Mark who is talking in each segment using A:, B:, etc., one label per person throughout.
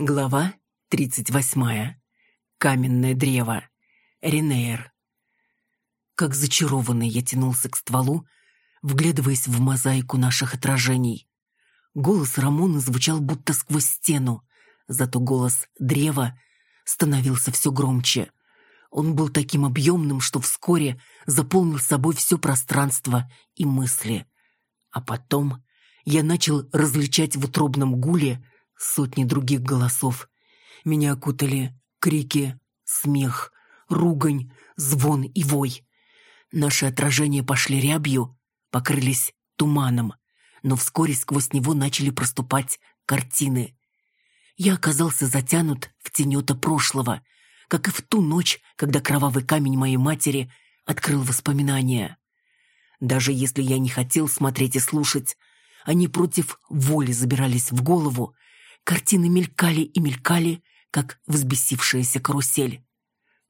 A: Глава 38. Каменное древо. Ренейр. Как зачарованный я тянулся к стволу, вглядываясь в мозаику наших отражений. Голос Рамона звучал будто сквозь стену, зато голос древа становился все громче. Он был таким объемным, что вскоре заполнил собой все пространство и мысли. А потом я начал различать в утробном гуле сотни других голосов. Меня окутали крики, смех, ругань, звон и вой. Наши отражения пошли рябью, покрылись туманом, но вскоре сквозь него начали проступать картины. Я оказался затянут в тенета прошлого, как и в ту ночь, когда кровавый камень моей матери открыл воспоминания. Даже если я не хотел смотреть и слушать, они против воли забирались в голову, Картины мелькали и мелькали, как взбесившаяся карусель.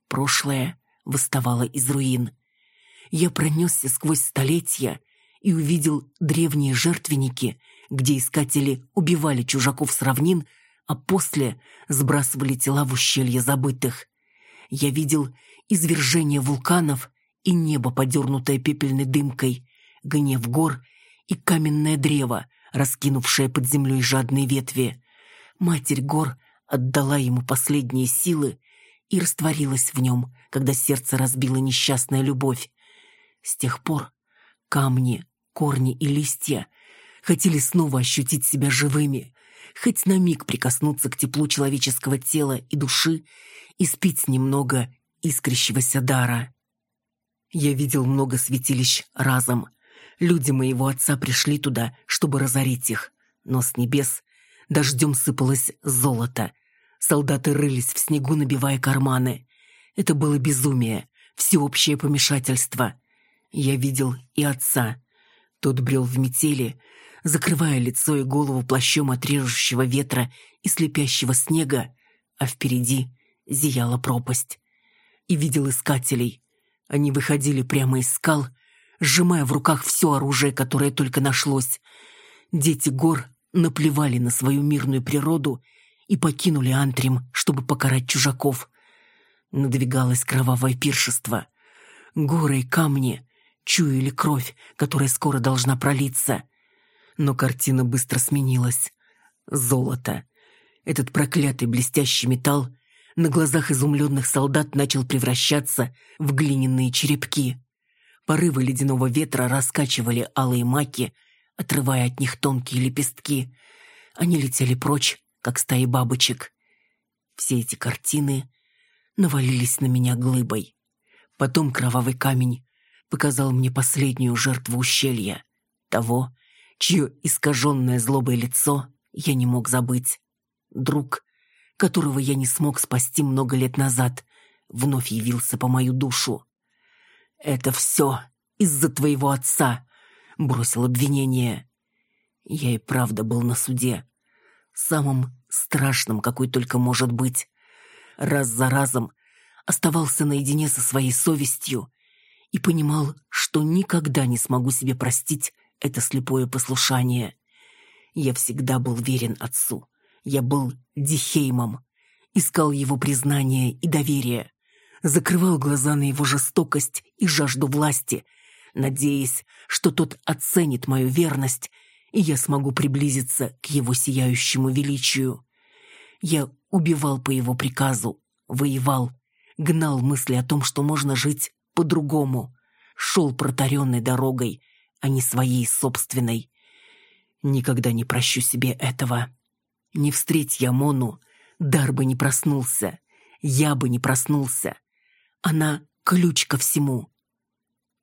A: Прошлое восставало из руин. Я пронесся сквозь столетия и увидел древние жертвенники, где искатели убивали чужаков с равнин, а после сбрасывали тела в ущелье забытых. Я видел извержение вулканов и небо, подернутое пепельной дымкой, гнев гор и каменное древо, раскинувшее под землей жадные ветви. Матерь гор отдала ему последние силы и растворилась в нем, когда сердце разбила несчастная любовь. С тех пор камни, корни и листья хотели снова ощутить себя живыми, хоть на миг прикоснуться к теплу человеческого тела и души и спить немного искрящегося дара. Я видел много святилищ разом. Люди моего отца пришли туда, чтобы разорить их, но с небес Дождем сыпалось золото. Солдаты рылись в снегу, набивая карманы. Это было безумие, всеобщее помешательство. Я видел и отца. Тот брел в метели, закрывая лицо и голову плащом от режущего ветра и слепящего снега, а впереди зияла пропасть. И видел искателей. Они выходили прямо из скал, сжимая в руках все оружие, которое только нашлось. Дети гор наплевали на свою мирную природу и покинули Антрим, чтобы покарать чужаков. Надвигалось кровавое пиршество. Горы и камни чуяли кровь, которая скоро должна пролиться. Но картина быстро сменилась. Золото. Этот проклятый блестящий металл на глазах изумленных солдат начал превращаться в глиняные черепки. Порывы ледяного ветра раскачивали алые маки, отрывая от них тонкие лепестки. Они летели прочь, как стаи бабочек. Все эти картины навалились на меня глыбой. Потом кровавый камень показал мне последнюю жертву ущелья. Того, чье искаженное злобое лицо я не мог забыть. Друг, которого я не смог спасти много лет назад, вновь явился по мою душу. «Это все из-за твоего отца», бросил обвинение. Я и правда был на суде. Самым страшным, какой только может быть. Раз за разом оставался наедине со своей совестью и понимал, что никогда не смогу себе простить это слепое послушание. Я всегда был верен отцу. Я был Дихеймом. Искал его признания и доверия. Закрывал глаза на его жестокость и жажду власти – надеясь, что тот оценит мою верность, и я смогу приблизиться к его сияющему величию. Я убивал по его приказу, воевал, гнал мысли о том, что можно жить по-другому, шел протаренной дорогой, а не своей собственной. Никогда не прощу себе этого. Не встреть я Мону, дар бы не проснулся, я бы не проснулся. Она ключ ко всему.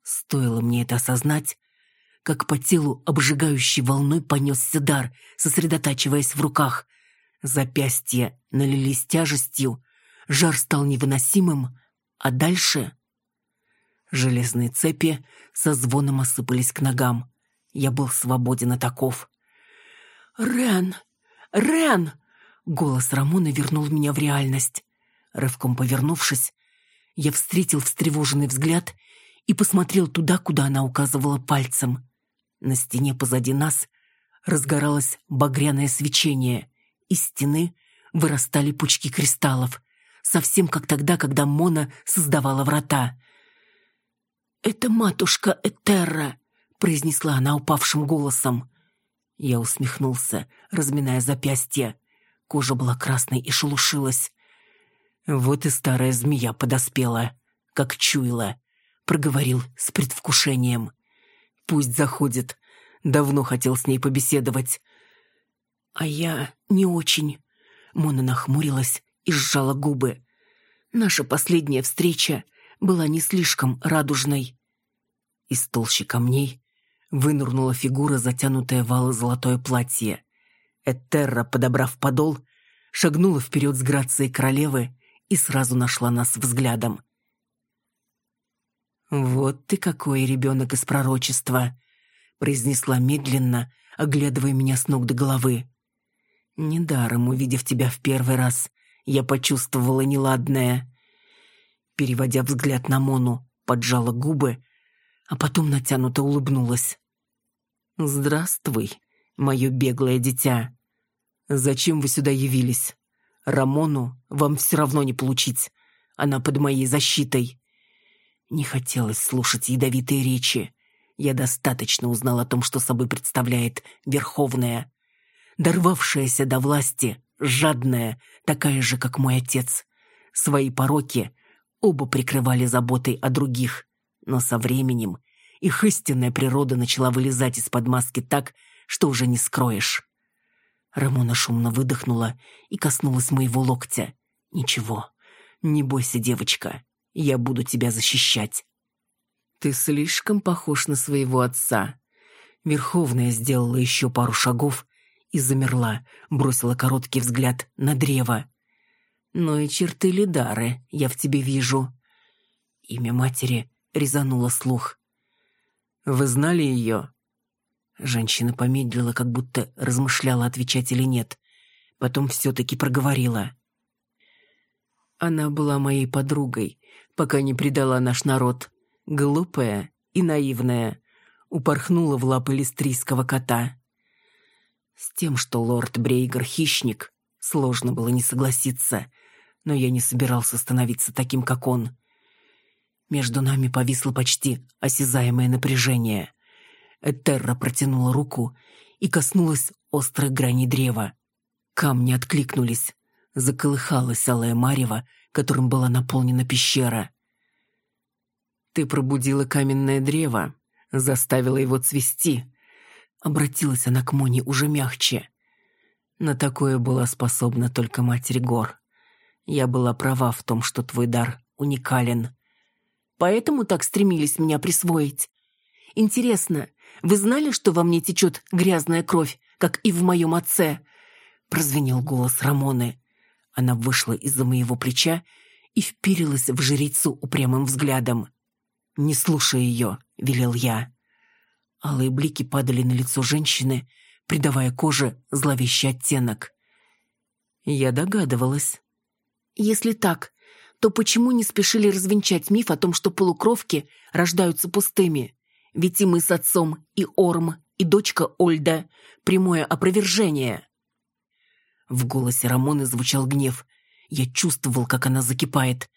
A: Стоило мне это осознать, как по телу обжигающей волной понесся дар, сосредотачиваясь в руках. Запястья налились тяжестью, жар стал невыносимым, а дальше... Железные цепи со звоном осыпались к ногам. Я был свободен от оков. «Рен! Рен!» Голос Рамона вернул меня в реальность. Рывком повернувшись, я встретил встревоженный взгляд и посмотрел туда, куда она указывала пальцем. На стене позади нас разгоралось багряное свечение. Из стены вырастали пучки кристаллов, совсем как тогда, когда Мона создавала врата. «Это матушка Этерра», — произнесла она упавшим голосом. Я усмехнулся, разминая запястье. Кожа была красной и шелушилась. Вот и старая змея подоспела, как чуяла, проговорил с предвкушением. Пусть заходит. Давно хотел с ней побеседовать. А я не очень. Мона нахмурилась и сжала губы. Наша последняя встреча была не слишком радужной. Из толщи камней вынурнула фигура, затянутая в золотое платье. Этерра, подобрав подол, шагнула вперед с грацией королевы и сразу нашла нас взглядом. «Вот ты какой ребенок из пророчества!» произнесла медленно, оглядывая меня с ног до головы. «Недаром, увидев тебя в первый раз, я почувствовала неладное». Переводя взгляд на Мону, поджала губы, а потом натянуто улыбнулась. «Здравствуй, мое беглое дитя. Зачем вы сюда явились? Рамону вам все равно не получить. Она под моей защитой». Не хотелось слушать ядовитые речи. Я достаточно узнал о том, что собой представляет Верховная. Дорвавшаяся до власти, жадная, такая же, как мой отец. Свои пороки оба прикрывали заботой о других. Но со временем их истинная природа начала вылезать из-под маски так, что уже не скроешь. Рамона шумно выдохнула и коснулась моего локтя. «Ничего, не бойся, девочка, я буду тебя защищать». «Ты слишком похож на своего отца». Верховная сделала еще пару шагов и замерла, бросила короткий взгляд на древо. «Ну и черты Лидары я в тебе вижу». Имя матери резануло слух. «Вы знали ее?» Женщина помедлила, как будто размышляла, отвечать или нет. Потом все-таки проговорила. Она была моей подругой, пока не предала наш народ. Глупая и наивная. Упорхнула в лапы листрийского кота. С тем, что лорд Брейгер — хищник, сложно было не согласиться, но я не собирался становиться таким, как он. Между нами повисло почти осязаемое напряжение. Этерра протянула руку и коснулась острой грани древа. Камни откликнулись. Заколыхалась алая марево, которым была наполнена пещера. «Ты пробудила каменное древо, заставила его цвести». Обратилась она к Моне уже мягче. На такое была способна только Матерь Гор. Я была права в том, что твой дар уникален. Поэтому так стремились меня присвоить. Интересно, вы знали, что во мне течет грязная кровь, как и в моем отце?» Прозвенел голос Рамоны. Она вышла из-за моего плеча и вперилась в жрицу упрямым взглядом. «Не слушай ее», — велел я. Алые блики падали на лицо женщины, придавая коже зловещий оттенок. Я догадывалась. «Если так, то почему не спешили развенчать миф о том, что полукровки рождаются пустыми? Ведь и мы с отцом, и Орм, и дочка Ольда — прямое опровержение. В голосе Рамоны звучал гнев. Я чувствовал, как она закипает.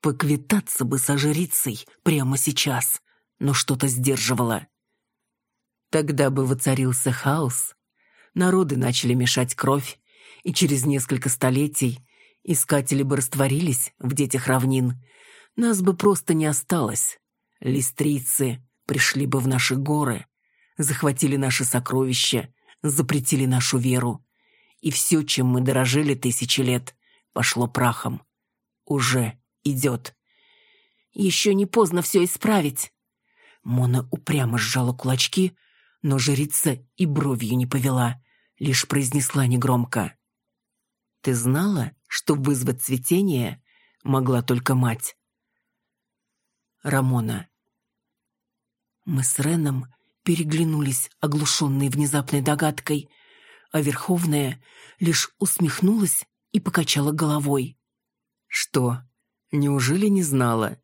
A: Поквитаться бы со жрицей прямо сейчас, но что-то сдерживало. Тогда бы воцарился хаос. Народы начали мешать кровь, и через несколько столетий искатели бы растворились в детях равнин. Нас бы просто не осталось. Листрийцы, пришли бы в наши горы, захватили наши сокровища, запретили нашу веру. И все, чем мы дорожили тысячи лет, пошло прахом. Уже идет. Еще не поздно все исправить. Мона упрямо сжала кулачки, но жрица и бровью не повела, лишь произнесла негромко. «Ты знала, что вызвать цветение могла только мать?» Рамона, мы с Реном переглянулись, оглушенные внезапной догадкой, а Верховная лишь усмехнулась и покачала головой. «Что, неужели не знала?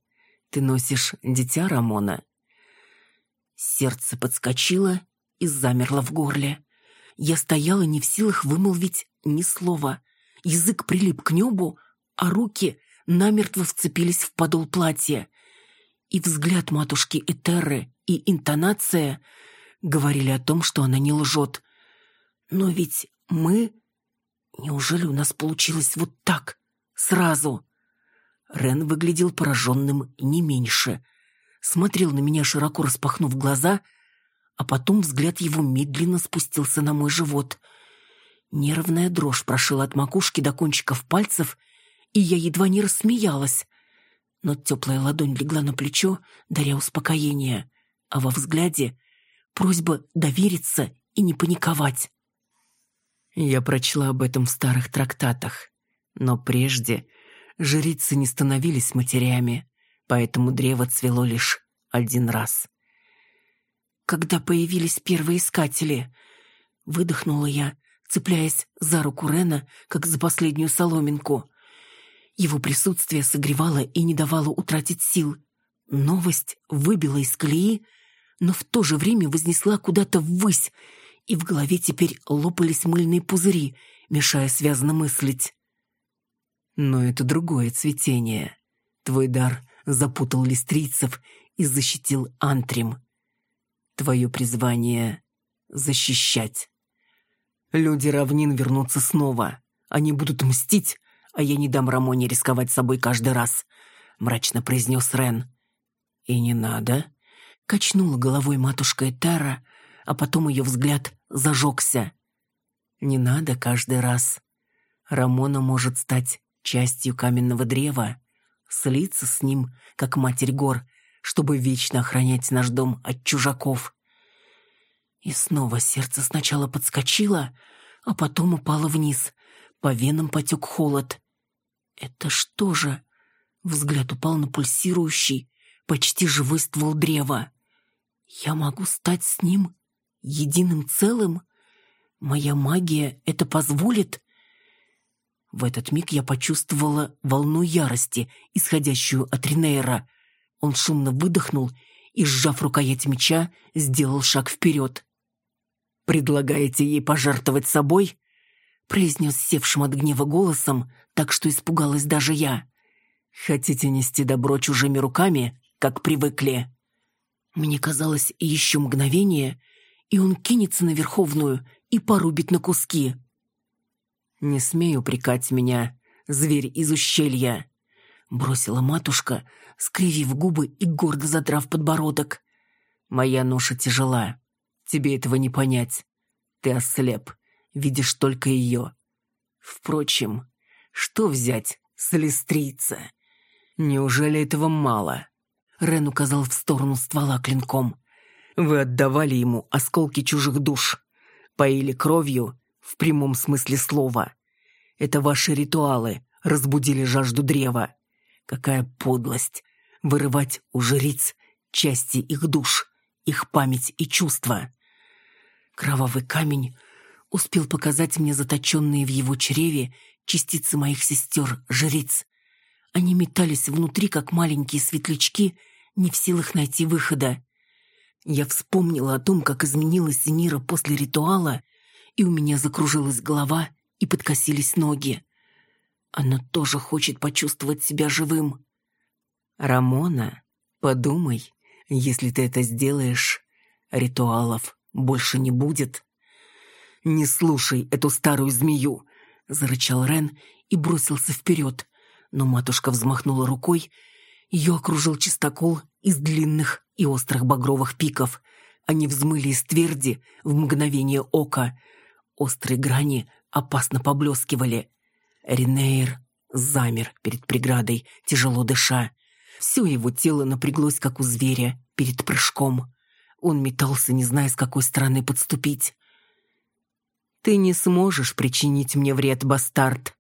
A: Ты носишь дитя Рамона?» Сердце подскочило и замерло в горле. Я стояла не в силах вымолвить ни слова. язык прилип к небу, а руки намертво вцепились в подол платья. И взгляд матушки Этерры, и интонация говорили о том, что она не лжет. Но ведь мы... Неужели у нас получилось вот так, сразу? Рен выглядел пораженным не меньше. Смотрел на меня, широко распахнув глаза, а потом взгляд его медленно спустился на мой живот. Нервная дрожь прошила от макушки до кончиков пальцев, и я едва не рассмеялась. Но теплая ладонь легла на плечо, даря успокоение, а во взгляде просьба довериться и не паниковать. Я прочла об этом в старых трактатах, но прежде жрицы не становились матерями, поэтому древо цвело лишь один раз. Когда появились первые искатели, выдохнула я, цепляясь за руку Рена, как за последнюю соломинку. Его присутствие согревало и не давало утратить сил. Новость выбила из колеи, но в то же время вознесла куда-то ввысь, и в голове теперь лопались мыльные пузыри, мешая связно мыслить. Но это другое цветение. Твой дар запутал листрийцев и защитил антрим. Твое призвание — защищать. Люди равнин вернутся снова. Они будут мстить, а я не дам Рамоне рисковать собой каждый раз», — мрачно произнес Рен. «И не надо», — качнула головой матушка Этера, а потом ее взгляд зажегся. «Не надо каждый раз. Рамона может стать частью каменного древа, слиться с ним, как матерь гор, чтобы вечно охранять наш дом от чужаков». И снова сердце сначала подскочило, а потом упало вниз. По венам потек холод. «Это что же?» Взгляд упал на пульсирующий, почти живой ствол древа. «Я могу стать с ним единым целым? Моя магия это позволит?» В этот миг я почувствовала волну ярости, исходящую от Ринейра. Он шумно выдохнул и, сжав рукоять меча, сделал шаг вперед. «Предлагаете ей пожертвовать собой?» произнес севшим от гнева голосом, так что испугалась даже я. «Хотите нести добро чужими руками, как привыкли?» Мне казалось, еще мгновение, и он кинется на Верховную и порубит на куски. «Не смей упрекать меня, зверь из ущелья!» Бросила матушка, скривив губы и гордо задрав подбородок. «Моя ноша тяжела. Тебе этого не понять. Ты ослеп, видишь только ее. Впрочем, что взять с листрийца? Неужели этого мало? Рен указал в сторону ствола клинком. Вы отдавали ему осколки чужих душ, поили кровью в прямом смысле слова. Это ваши ритуалы разбудили жажду древа. Какая подлость вырывать у жриц части их душ, их память и чувства. Кровавый камень успел показать мне заточенные в его чреве частицы моих сестер-жриц. Они метались внутри, как маленькие светлячки, не в силах найти выхода. Я вспомнила о том, как изменилась Мира после ритуала, и у меня закружилась голова и подкосились ноги. Она тоже хочет почувствовать себя живым. «Рамона, подумай, если ты это сделаешь, ритуалов больше не будет». «Не слушай эту старую змею!» — зарычал Рен и бросился вперед. Но матушка взмахнула рукой. Ее окружил чистокол из длинных и острых багровых пиков. Они взмыли из тверди в мгновение ока. Острые грани опасно поблескивали. Ренейр замер перед преградой, тяжело дыша. Все его тело напряглось, как у зверя, перед прыжком. Он метался, не зная, с какой стороны подступить. Ты не сможешь причинить мне вред, бастард.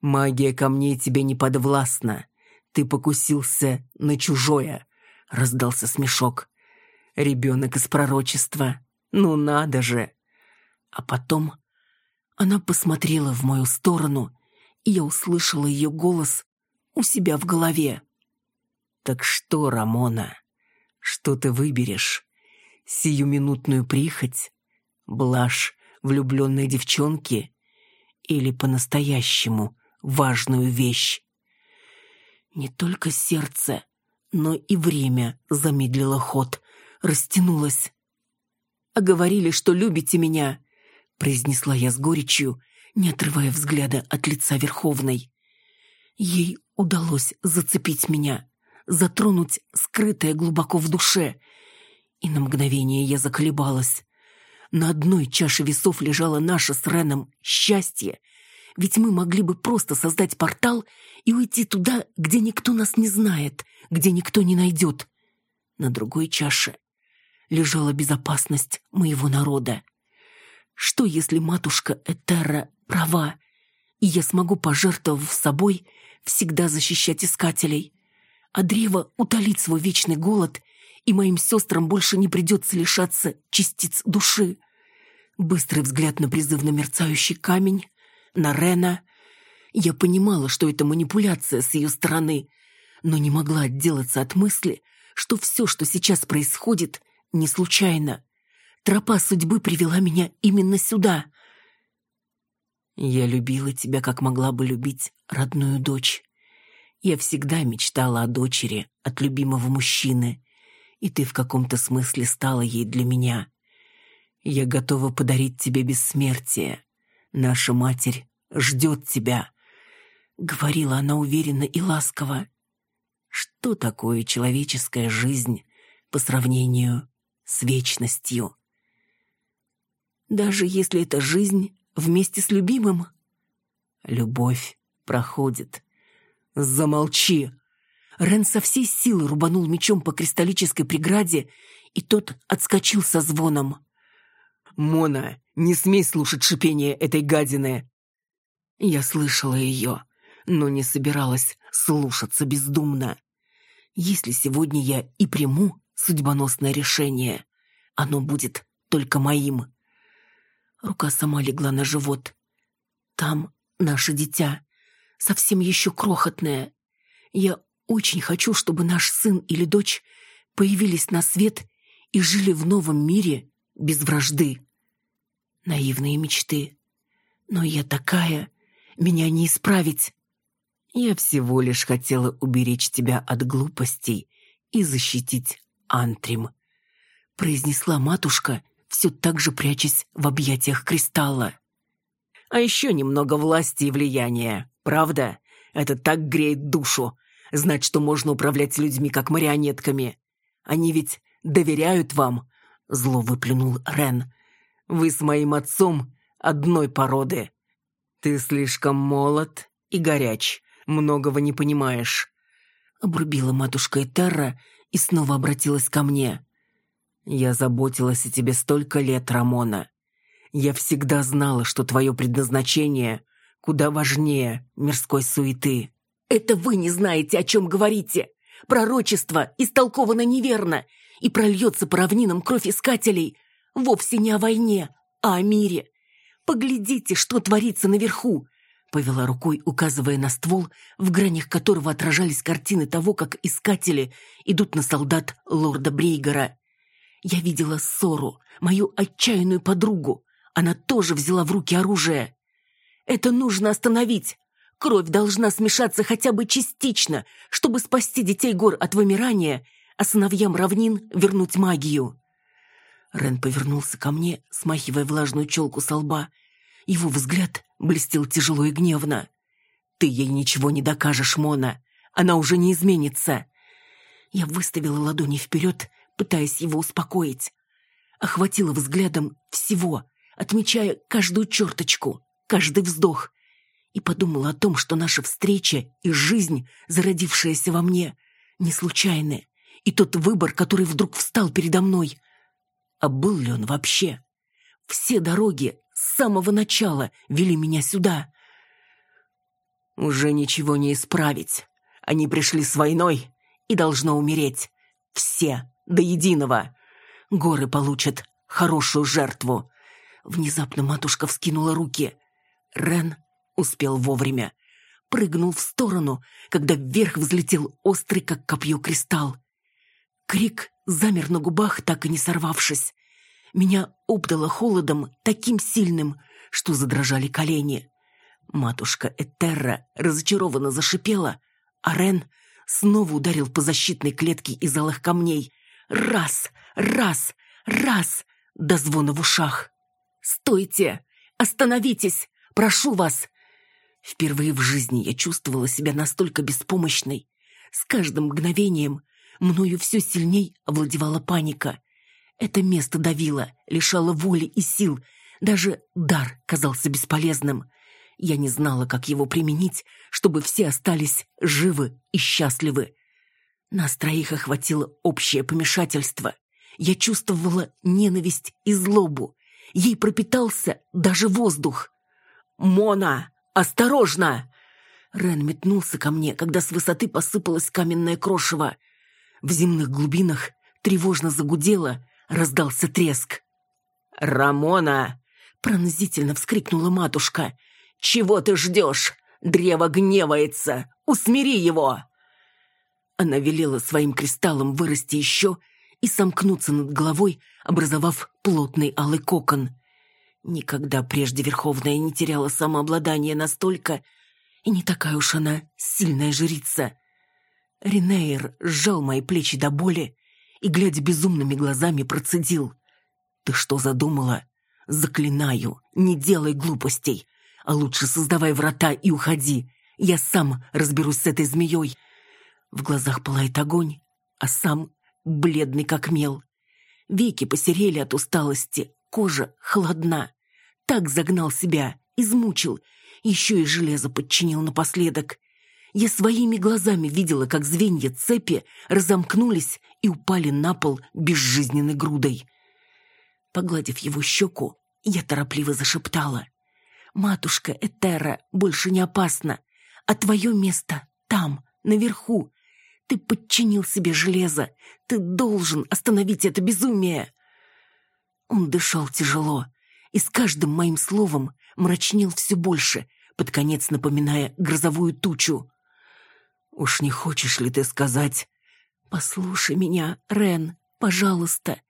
A: Магия камней тебе не подвластна. Ты покусился на чужое, — раздался смешок. Ребенок из пророчества. Ну надо же. А потом она посмотрела в мою сторону, и я услышала ее голос у себя в голове. «Так что, Рамона, что ты выберешь? Сиюминутную прихоть? Блажь влюбленной девчонки или по-настоящему важную вещь. Не только сердце, но и время замедлило ход, растянулось. «А говорили, что любите меня», — произнесла я с горечью, не отрывая взгляда от лица Верховной. Ей удалось зацепить меня, затронуть скрытое глубоко в душе. И на мгновение я заколебалась. На одной чаше весов лежало наше с Реном счастье, ведь мы могли бы просто создать портал и уйти туда, где никто нас не знает, где никто не найдет. На другой чаше лежала безопасность моего народа. Что, если матушка Этера права, и я смогу, пожертвовав собой, всегда защищать искателей? А древо утолит свой вечный голод, и моим сестрам больше не придется лишаться частиц души. Быстрый взгляд на призывно мерцающий камень, на Рена. Я понимала, что это манипуляция с ее стороны, но не могла отделаться от мысли, что все, что сейчас происходит, не случайно. Тропа судьбы привела меня именно сюда. Я любила тебя, как могла бы любить родную дочь. Я всегда мечтала о дочери от любимого мужчины, и ты в каком-то смысле стала ей для меня. Я готова подарить тебе бессмертие. Наша матерь ждет тебя», — говорила она уверенно и ласково. «Что такое человеческая жизнь по сравнению с вечностью?» даже если это жизнь вместе с любимым? Любовь проходит. Замолчи. Рен со всей силы рубанул мечом по кристаллической преграде, и тот отскочил со звоном. «Мона, не смей слушать шипение этой гадины!» Я слышала ее, но не собиралась слушаться бездумно. Если сегодня я и приму судьбоносное решение, оно будет только моим. Рука сама легла на живот. Там наше дитя, совсем еще крохотное. Я очень хочу, чтобы наш сын или дочь появились на свет и жили в новом мире без вражды. Наивные мечты. Но я такая, меня не исправить. Я всего лишь хотела уберечь тебя от глупостей и защитить Антрим, произнесла матушка все так же прячась в объятиях кристалла. А еще немного власти и влияния, правда? Это так греет душу. Знать, что можно управлять людьми, как марионетками. Они ведь доверяют вам, зло выплюнул Рен. Вы с моим отцом одной породы. Ты слишком молод и горяч, многого не понимаешь. Обрубила матушка Этерра и снова обратилась ко мне. Я заботилась о тебе столько лет, Рамона. Я всегда знала, что твое предназначение куда важнее мирской суеты. Это вы не знаете, о чем говорите. Пророчество истолковано неверно и прольется по равнинам кровь искателей. Вовсе не о войне, а о мире. Поглядите, что творится наверху. Повела рукой, указывая на ствол, в гранях которого отражались картины того, как искатели идут на солдат лорда Брейгера. Я видела ссору, мою отчаянную подругу. Она тоже взяла в руки оружие. Это нужно остановить. Кровь должна смешаться хотя бы частично, чтобы спасти детей гор от вымирания, а сыновьям равнин вернуть магию. Рен повернулся ко мне, смахивая влажную челку со лба. Его взгляд блестел тяжело и гневно. «Ты ей ничего не докажешь, Мона. Она уже не изменится». Я выставила ладони вперед, пытаясь его успокоить. Охватила взглядом всего, отмечая каждую черточку, каждый вздох, и подумала о том, что наша встреча и жизнь, зародившаяся во мне, не случайны, и тот выбор, который вдруг встал передо мной. А был ли он вообще? Все дороги с самого начала вели меня сюда. Уже ничего не исправить. Они пришли с войной и должно умереть. Все до единого. Горы получат хорошую жертву. Внезапно матушка вскинула руки. Рен успел вовремя. Прыгнул в сторону, когда вверх взлетел острый, как копье, кристалл. Крик замер на губах, так и не сорвавшись. Меня обдало холодом таким сильным, что задрожали колени. Матушка Этерра разочарованно зашипела, а Рен снова ударил по защитной клетке из алых камней. Раз, раз, раз, до звона в ушах. «Стойте! Остановитесь! Прошу вас!» Впервые в жизни я чувствовала себя настолько беспомощной. С каждым мгновением мною все сильней овладевала паника. Это место давило, лишало воли и сил. Даже дар казался бесполезным. Я не знала, как его применить, чтобы все остались живы и счастливы. Нас троих охватило общее помешательство. Я чувствовала ненависть и злобу. Ей пропитался даже воздух. «Мона, осторожно!» Рен метнулся ко мне, когда с высоты посыпалось каменное крошево. В земных глубинах тревожно загудело, раздался треск. «Рамона!» — пронзительно вскрикнула матушка. «Чего ты ждешь? Древо гневается! Усмири его!» Она велела своим кристаллам вырасти еще и сомкнуться над головой, образовав плотный алый кокон. Никогда прежде Верховная не теряла самообладание настолько, и не такая уж она сильная жрица. Ренейр сжал мои плечи до боли и, глядя безумными глазами, процедил. «Ты что задумала? Заклинаю, не делай глупостей, а лучше создавай врата и уходи. Я сам разберусь с этой змеей». В глазах пылает огонь, а сам бледный как мел. Веки посерели от усталости, кожа холодна. Так загнал себя, измучил, еще и железо подчинил напоследок. Я своими глазами видела, как звенья цепи разомкнулись и упали на пол безжизненной грудой. Погладив его щеку, я торопливо зашептала. «Матушка Этера больше не опасна, а твое место там, наверху, ты подчинил себе железо. Ты должен остановить это безумие. Он дышал тяжело и с каждым моим словом мрачнел все больше, под конец напоминая грозовую тучу. «Уж не хочешь ли ты сказать?» «Послушай меня, Рен, пожалуйста.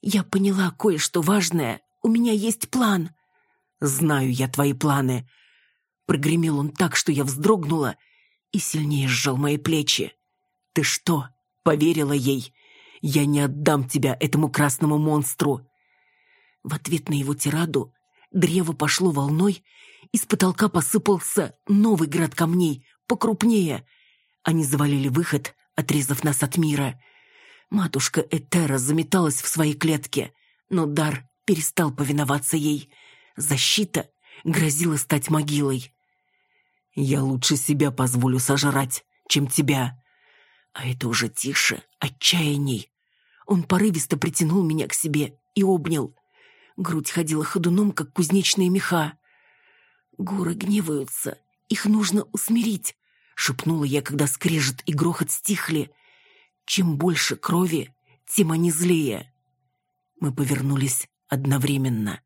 A: Я поняла кое-что важное. У меня есть план». «Знаю я твои планы». Прогремел он так, что я вздрогнула и сильнее сжал мои плечи. Ты что, поверила ей? Я не отдам тебя этому красному монстру. В ответ на его тираду древо пошло волной, из потолка посыпался новый град камней, покрупнее. Они завалили выход, отрезав нас от мира. Матушка Этера заметалась в своей клетке, но дар перестал повиноваться ей. Защита грозила стать могилой. «Я лучше себя позволю сожрать, чем тебя», а это уже тише, отчаянней. Он порывисто притянул меня к себе и обнял. Грудь ходила ходуном, как кузнечные меха. «Горы гневаются, их нужно усмирить», — шепнула я, когда скрежет и грохот стихли. «Чем больше крови, тем они злее». Мы повернулись одновременно,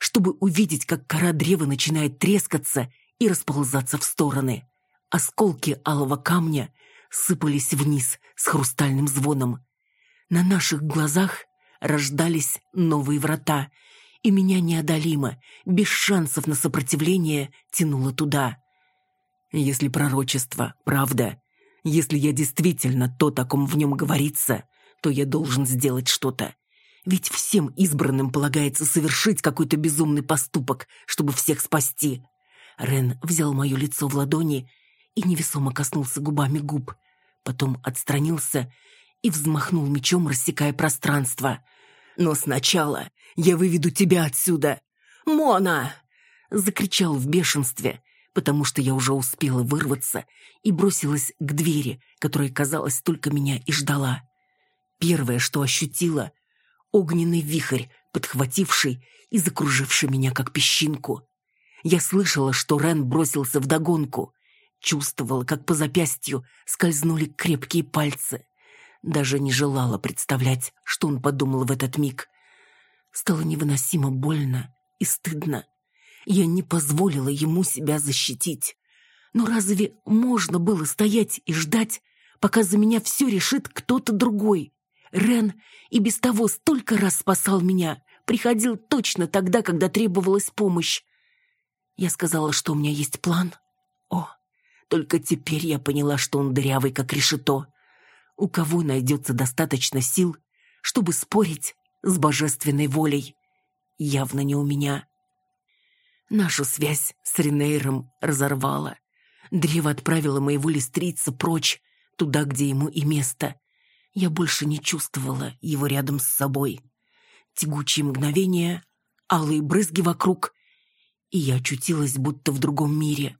A: чтобы увидеть, как кора древа начинает трескаться и расползаться в стороны. Осколки алого камня сыпались вниз с хрустальным звоном. На наших глазах рождались новые врата, и меня неодолимо, без шансов на сопротивление, тянуло туда. Если пророчество — правда, если я действительно то, о ком в нем говорится, то я должен сделать что-то. Ведь всем избранным полагается совершить какой-то безумный поступок, чтобы всех спасти. Рен взял мое лицо в ладони и невесомо коснулся губами губ, потом отстранился и взмахнул мечом, рассекая пространство. «Но сначала я выведу тебя отсюда! Мона!» Закричал в бешенстве, потому что я уже успела вырваться и бросилась к двери, которая, казалось, только меня и ждала. Первое, что ощутила — огненный вихрь, подхвативший и закруживший меня, как песчинку. Я слышала, что Рен бросился вдогонку, Чувствовала, как по запястью скользнули крепкие пальцы. Даже не желала представлять, что он подумал в этот миг. Стало невыносимо больно и стыдно. Я не позволила ему себя защитить. Но разве можно было стоять и ждать, пока за меня все решит кто-то другой? Рен и без того столько раз спасал меня, приходил точно тогда, когда требовалась помощь. Я сказала, что у меня есть план. О, только теперь я поняла, что он дырявый, как решето. У кого найдется достаточно сил, чтобы спорить с божественной волей? Явно не у меня. Нашу связь с Ренейром разорвала. Древо отправило моего листрица прочь, туда, где ему и место. Я больше не чувствовала его рядом с собой. Тягучие мгновения, алые брызги вокруг, и я очутилась будто в другом мире.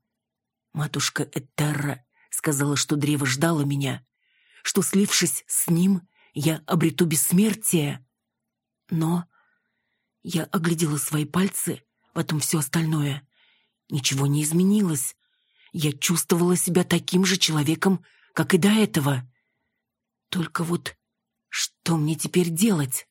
A: Матушка Этерра сказала, что древо ждало меня, что, слившись с ним, я обрету бессмертие. Но я оглядела свои пальцы, потом все остальное. Ничего не изменилось. Я чувствовала себя таким же человеком, как и до этого. Только вот что мне теперь делать?